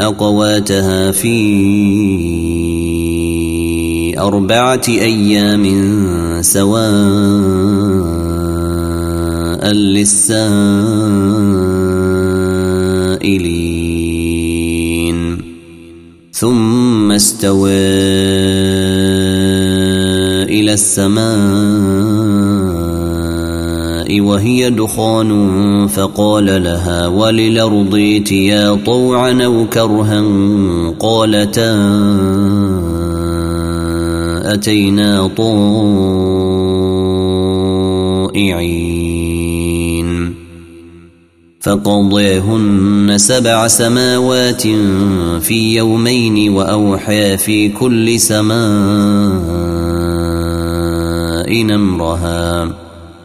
أقواتها في أربعة أيام سواء للسائلين. ثم استوى إلى السماء. وهي دخان فقال لها وللأرض ائتيا طوعا أو كرها قالتا أتينا طائعين فقضيهن سبع سماوات في يومين وأوحى في كل سماء نمرها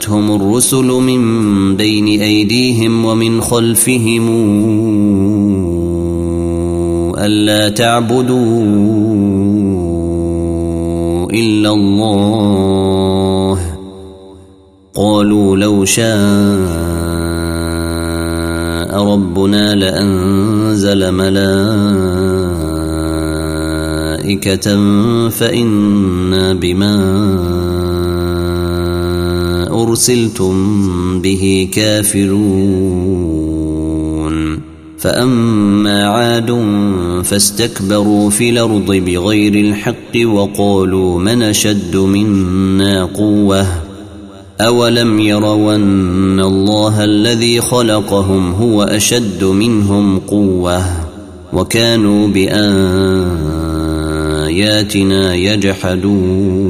جاءتهم الرسل من بين أيديهم ومن خلفهم ألا تعبدوا إلا الله. قالوا لو شاء ربنا لأنزل ملائكة فإنا بما أرسلتم به كافرون. فأما عاد فاستكبروا في الأرض بغير الحق وقالوا من أشد منا قوةً. أولم يروا أن الله الذي خلقهم هو أشد منهم قوة. وكانوا بآياتنا يجحدون.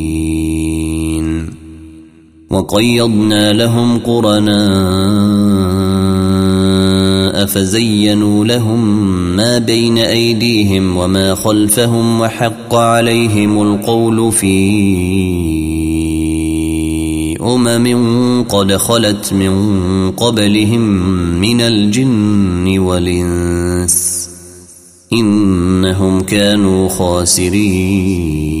وقيضنا لهم قرناء فزينوا لهم ما بين أيديهم وما خلفهم وحق عليهم القول في أمم قد خلت من قبلهم من الجن والإنس إنهم كانوا خاسرين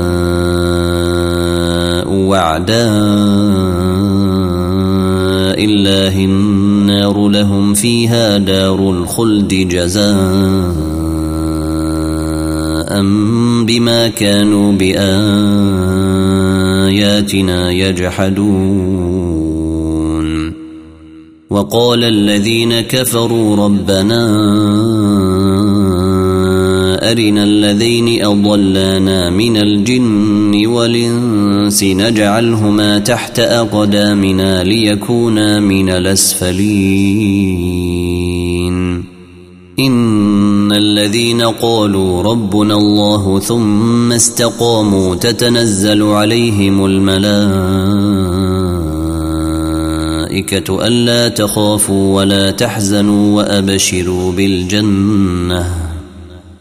وعداء الله النار لهم فيها دار الخلد جزاء بما كانوا بآياتنا يجحدون وقال الذين كفروا ربنا أرنا الذين أضلانا من الجن والإنس نجعلهما تحت أقدامنا ليكونا من الأسفلين. إن الذين قالوا ربنا الله ثم استقاموا تتنزل عليهم الملائكة ألا تخافوا ولا تحزنوا وأبشروا بالجنة.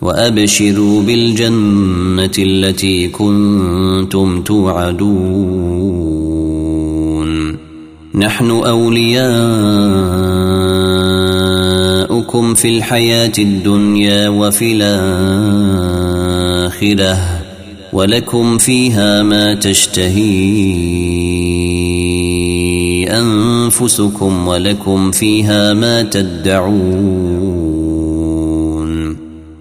وأبشروا بالجنة التي كنتم توعدون. نحن أولياؤكم في الحياة الدنيا وفي الآخرة ولكم فيها ما تشتهي أنفسكم ولكم فيها ما تدعون.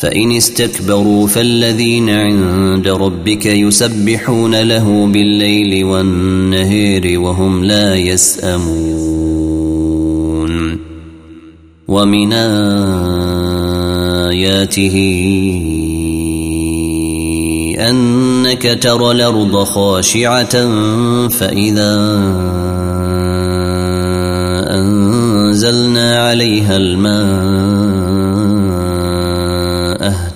فإن استكبروا فالذين عند ربك يسبحون له بالليل والنهير وهم لا يسأمون ومن آياته أنك ترى الأرض خاشعة فإذا أنزلنا عليها الماء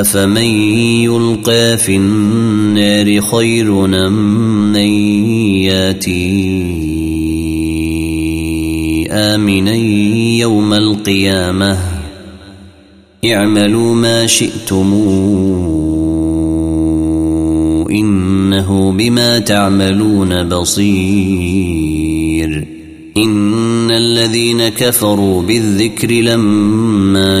أفمن يلقى في النار خير من ياتي آمنا يوم القيامة؟ اعملوا ما شئتم. إنه بما تعملون بصير. إن الذين كفروا بالذكر لما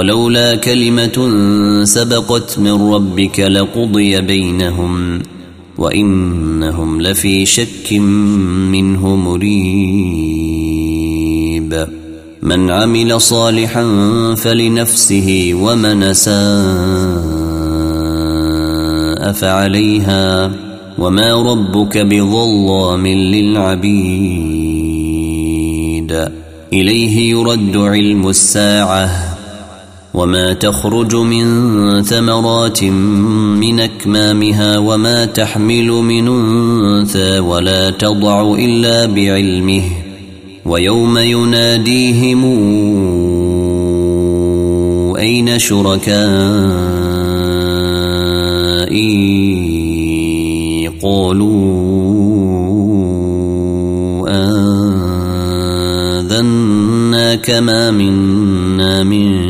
ولولا كلمة سبقت من ربك لقضي بينهم وإنهم لفي شك منه مريب. من عمل صالحا فلنفسه ومن ساء فعليها وما ربك بظلام للعبيد. إليه يرد علم الساعة. وما تخرج من ثمرات من اكمامها وما تحمل من انثى ولا تضع الا بعلمه ويوم يناديهم أين شركائي قالوا آذنا كما منا من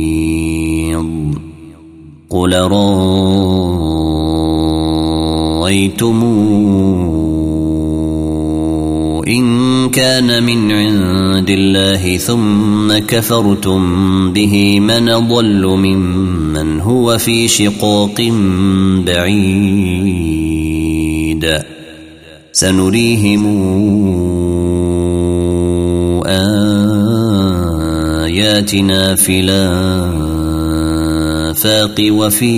قل رأيتموه إن كان من عند الله ثم كفرتم به من ضل ممن هو في شقاق بعيد سنريهم آياتنا في الآفاق وفي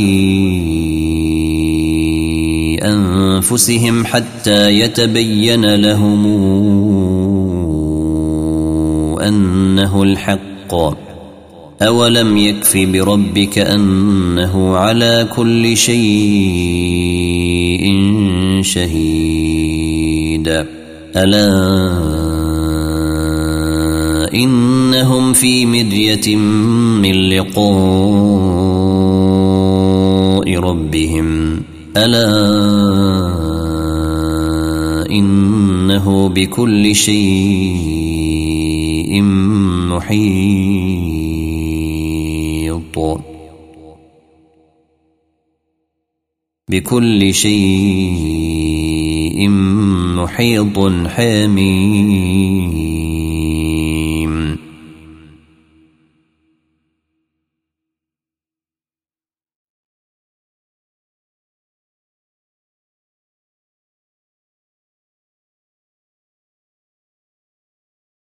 أنفسهم حتى يتبين لهم أنه الحق. أولم يكف بربك أنه على كل شيء شهيد؟ ألا إنهم في مدية من لقاء ربهم. ألا إنه بكل شيء محيط. بكل شيء محيط حميد